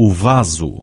o vaso.